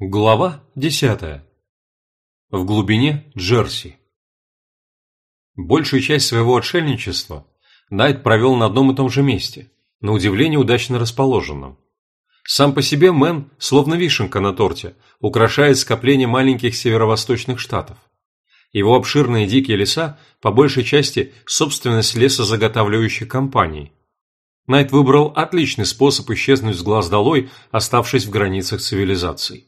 Глава десятая. В глубине Джерси. Большую часть своего отшельничества Найт провел на одном и том же месте, на удивление удачно расположенном. Сам по себе Мэн, словно вишенка на торте, украшает скопление маленьких северо-восточных штатов. Его обширные дикие леса по большей части собственность лесозаготавливающих компаний. Найт выбрал отличный способ исчезнуть с глаз долой, оставшись в границах цивилизации.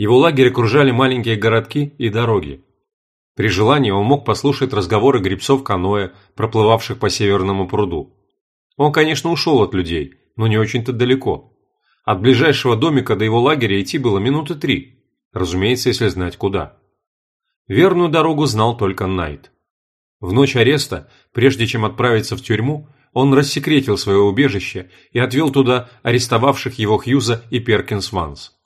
Его лагерь окружали маленькие городки и дороги. При желании он мог послушать разговоры гребцов каноэ, проплывавших по Северному пруду. Он, конечно, ушел от людей, но не очень-то далеко. От ближайшего домика до его лагеря идти было минуты три, разумеется, если знать куда. Верную дорогу знал только Найт. В ночь ареста, прежде чем отправиться в тюрьму, он рассекретил свое убежище и отвел туда арестовавших его Хьюза и Перкинс Ванс.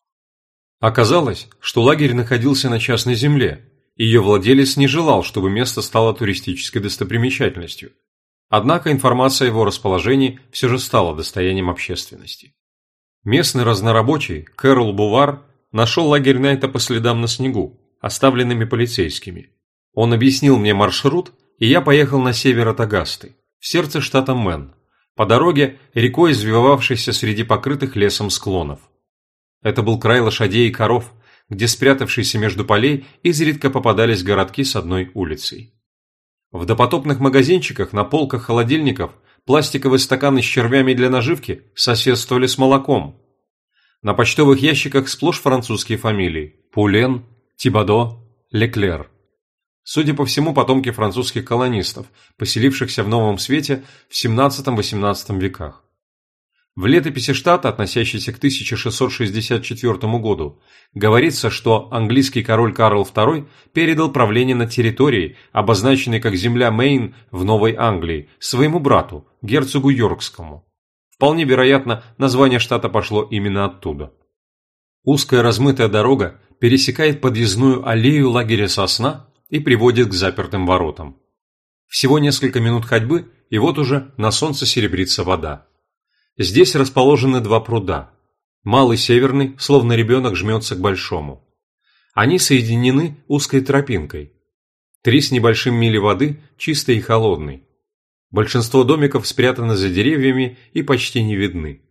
Оказалось, что лагерь находился на частной земле, и ее владелец не желал, чтобы место стало туристической достопримечательностью. Однако информация о его расположении все же стала достоянием общественности. Местный разнорабочий Кэрол Бувар нашел лагерь Найта по следам на снегу, оставленными полицейскими. Он объяснил мне маршрут, и я поехал на север от Агасты, в сердце штата Мэн, по дороге, рекой извивавшейся среди покрытых лесом склонов. Это был край лошадей и коров, где спрятавшиеся между полей изредка попадались городки с одной улицей. В допотопных магазинчиках на полках холодильников пластиковые стаканы с червями для наживки соседствовали с молоком. На почтовых ящиках сплошь французские фамилии – Пулен, Тибадо, Леклер. Судя по всему, потомки французских колонистов, поселившихся в Новом Свете в 17-18 веках. В летописи штата, относящейся к 1664 году, говорится, что английский король Карл II передал правление над территорией, обозначенной как земля Мейн в Новой Англии, своему брату, герцогу Йоркскому. Вполне вероятно, название штата пошло именно оттуда. Узкая размытая дорога пересекает подъездную аллею лагеря Сосна и приводит к запертым воротам. Всего несколько минут ходьбы, и вот уже на солнце серебрится вода. Здесь расположены два пруда. Малый северный, словно ребенок, жмется к большому. Они соединены узкой тропинкой. Три с небольшим мили воды, чистой и холодной. Большинство домиков спрятаны за деревьями и почти не видны.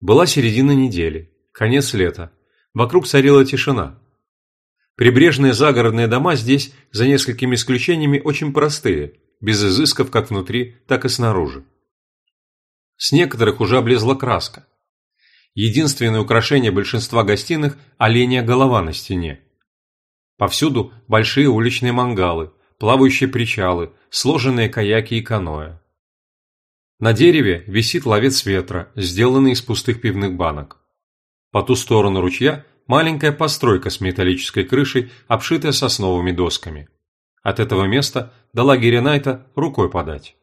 Была середина недели, конец лета. Вокруг царила тишина. Прибрежные загородные дома здесь, за несколькими исключениями, очень простые, без изысков как внутри, так и снаружи. С некоторых уже облезла краска. Единственное украшение большинства гостиных – оленя голова на стене. Повсюду большие уличные мангалы, плавающие причалы, сложенные каяки и каноэ. На дереве висит ловец ветра, сделанный из пустых пивных банок. По ту сторону ручья маленькая постройка с металлической крышей, обшитая сосновыми досками. От этого места до лагеря Найта рукой подать.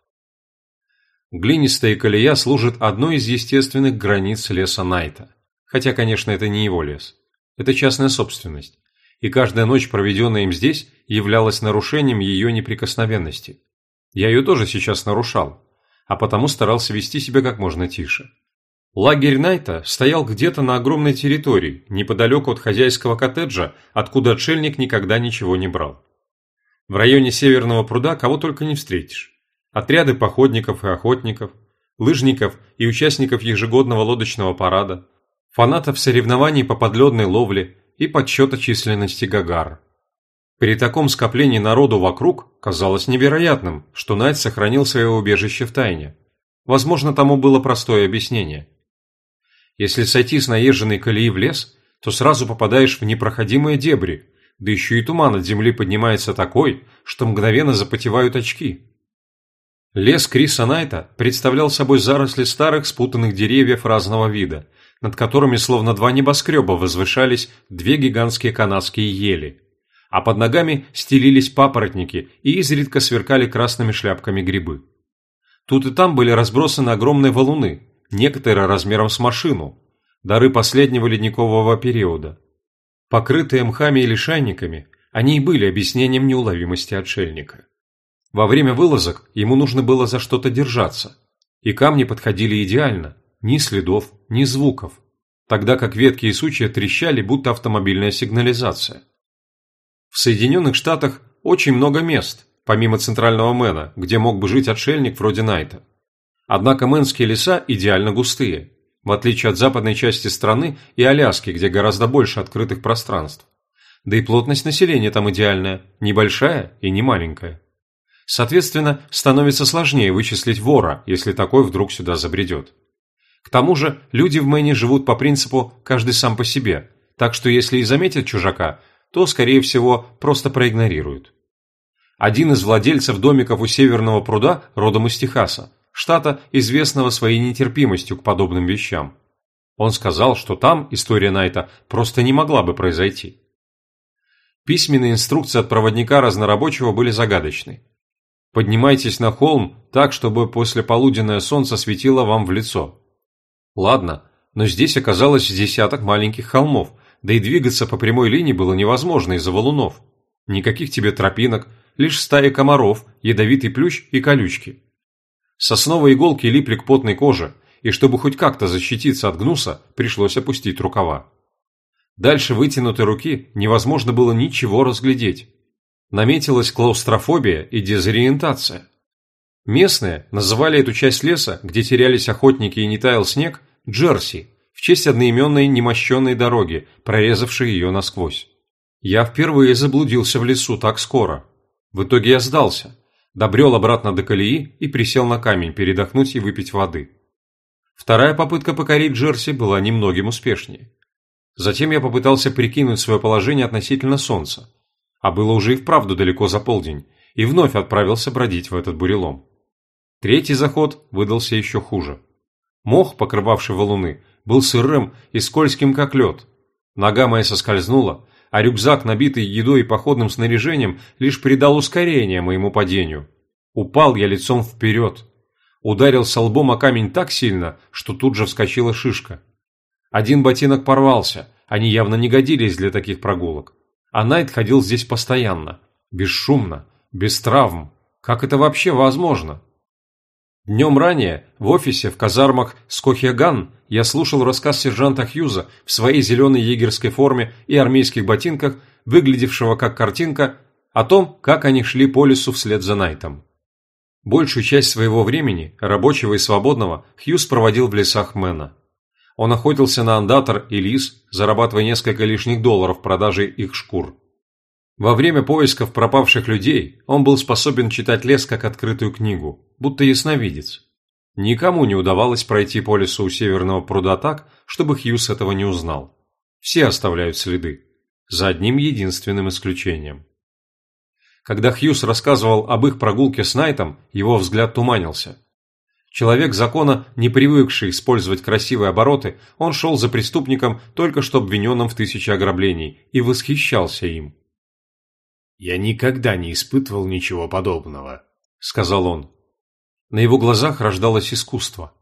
Глинистая колея служит одной из естественных границ леса Найта. Хотя, конечно, это не его лес. Это частная собственность. И каждая ночь, проведенная им здесь, являлась нарушением ее неприкосновенности. Я ее тоже сейчас нарушал, а потому старался вести себя как можно тише. Лагерь Найта стоял где-то на огромной территории, неподалеку от хозяйского коттеджа, откуда отшельник никогда ничего не брал. В районе Северного пруда кого только не встретишь отряды походников и охотников, лыжников и участников ежегодного лодочного парада, фанатов соревнований по подледной ловле и подсчета численности гагар. При таком скоплении народу вокруг казалось невероятным, что Найт сохранил свое убежище в тайне. Возможно, тому было простое объяснение. Если сойти с наезженной колеи в лес, то сразу попадаешь в непроходимые дебри, да еще и туман от земли поднимается такой, что мгновенно запотевают очки. Лес Криса Найта представлял собой заросли старых спутанных деревьев разного вида, над которыми словно два небоскреба возвышались две гигантские канадские ели, а под ногами стелились папоротники и изредка сверкали красными шляпками грибы. Тут и там были разбросаны огромные валуны, некоторые размером с машину, дары последнего ледникового периода. Покрытые мхами и лишайниками, они и были объяснением неуловимости отшельника. Во время вылазок ему нужно было за что-то держаться. И камни подходили идеально. Ни следов, ни звуков. тогда как ветки и сучья трещали, будто автомобильная сигнализация. В Соединенных Штатах очень много мест, помимо центрального Мэна, где мог бы жить отшельник вроде Найта. Однако мэнские леса идеально густые, в отличие от западной части страны и Аляски, где гораздо больше открытых пространств. Да и плотность населения там идеальная, небольшая и не маленькая. Соответственно, становится сложнее вычислить вора, если такой вдруг сюда забредет. К тому же, люди в Мэне живут по принципу «каждый сам по себе», так что если и заметят чужака, то, скорее всего, просто проигнорируют. Один из владельцев домиков у Северного пруда родом из Техаса, штата, известного своей нетерпимостью к подобным вещам. Он сказал, что там история Найта просто не могла бы произойти. Письменные инструкции от проводника разнорабочего были загадочны. Поднимайтесь на холм так, чтобы после полуденное солнце светило вам в лицо. Ладно, но здесь оказалось десяток маленьких холмов, да и двигаться по прямой линии было невозможно из-за валунов. Никаких тебе тропинок, лишь стаи комаров, ядовитый плющ и колючки. Сосновые иголки липли к потной коже, и чтобы хоть как-то защититься от гнуса, пришлось опустить рукава. Дальше вытянутой руки невозможно было ничего разглядеть. Наметилась клаустрофобия и дезориентация. Местные называли эту часть леса, где терялись охотники и не таял снег, Джерси, в честь одноименной немощенной дороги, прорезавшей ее насквозь. Я впервые заблудился в лесу так скоро. В итоге я сдался, добрел обратно до колеи и присел на камень передохнуть и выпить воды. Вторая попытка покорить Джерси была немногим успешнее. Затем я попытался прикинуть свое положение относительно Солнца, а было уже и вправду далеко за полдень, и вновь отправился бродить в этот бурелом. Третий заход выдался еще хуже. Мох, покрывавший валуны, был сырым и скользким, как лед. Нога моя соскользнула, а рюкзак, набитый едой и походным снаряжением, лишь придал ускорение моему падению. Упал я лицом вперед. Ударился лбом о камень так сильно, что тут же вскочила шишка. Один ботинок порвался, они явно не годились для таких прогулок. А Найт ходил здесь постоянно, бесшумно, без травм. Как это вообще возможно? Днем ранее в офисе в казармах Скохьяган я слушал рассказ сержанта Хьюза в своей зеленой егерской форме и армейских ботинках, выглядевшего как картинка, о том, как они шли по лесу вслед за Найтом. Большую часть своего времени, рабочего и свободного, Хьюз проводил в лесах Мэна. Он охотился на андатор и лис, зарабатывая несколько лишних долларов продажей их шкур. Во время поисков пропавших людей он был способен читать лес как открытую книгу, будто ясновидец. Никому не удавалось пройти по лесу у северного пруда так, чтобы Хьюз этого не узнал. Все оставляют следы, за одним единственным исключением. Когда Хьюз рассказывал об их прогулке с Найтом, его взгляд туманился. Человек закона, не привыкший использовать красивые обороты, он шел за преступником, только что обвиненным в тысяче ограблений, и восхищался им. «Я никогда не испытывал ничего подобного», — сказал он. На его глазах рождалось искусство.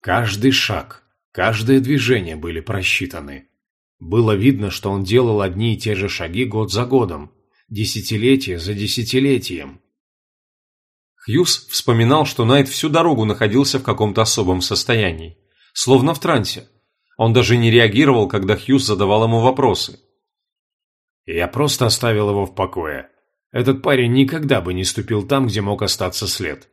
Каждый шаг, каждое движение были просчитаны. Было видно, что он делал одни и те же шаги год за годом, десятилетие за десятилетием. Хьюз вспоминал, что Найт всю дорогу находился в каком-то особом состоянии, словно в трансе. Он даже не реагировал, когда Хьюз задавал ему вопросы. Я просто оставил его в покое. Этот парень никогда бы не ступил там, где мог остаться след.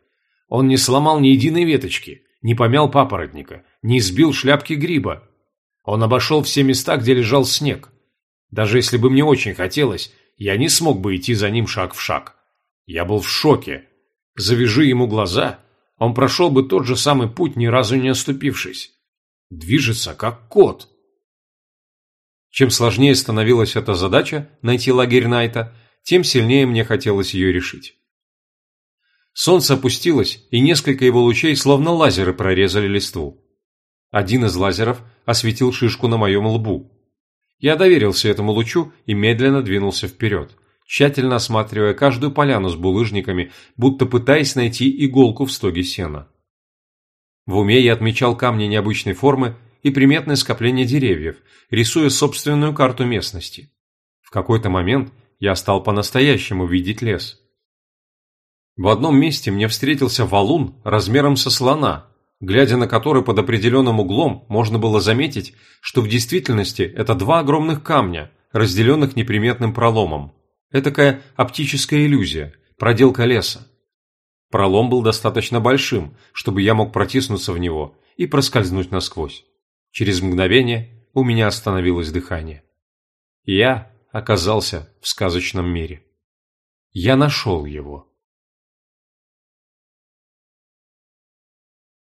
Он не сломал ни единой веточки, не помял папоротника, не сбил шляпки гриба. Он обошел все места, где лежал снег. Даже если бы мне очень хотелось, я не смог бы идти за ним шаг в шаг. Я был в шоке. Завяжи ему глаза, он прошел бы тот же самый путь, ни разу не оступившись. Движется, как кот. Чем сложнее становилась эта задача – найти лагерь Найта, тем сильнее мне хотелось ее решить. Солнце опустилось, и несколько его лучей, словно лазеры, прорезали листву. Один из лазеров осветил шишку на моем лбу. Я доверился этому лучу и медленно двинулся вперед, тщательно осматривая каждую поляну с булыжниками, будто пытаясь найти иголку в стоге сена. В уме я отмечал камни необычной формы и приметное скопление деревьев, рисуя собственную карту местности. В какой-то момент я стал по-настоящему видеть лес. В одном месте мне встретился валун размером со слона, глядя на который под определенным углом можно было заметить, что в действительности это два огромных камня, разделенных неприметным проломом. Этакая оптическая иллюзия, проделка леса. Пролом был достаточно большим, чтобы я мог протиснуться в него и проскользнуть насквозь. Через мгновение у меня остановилось дыхание. Я оказался в сказочном мире. Я нашел его.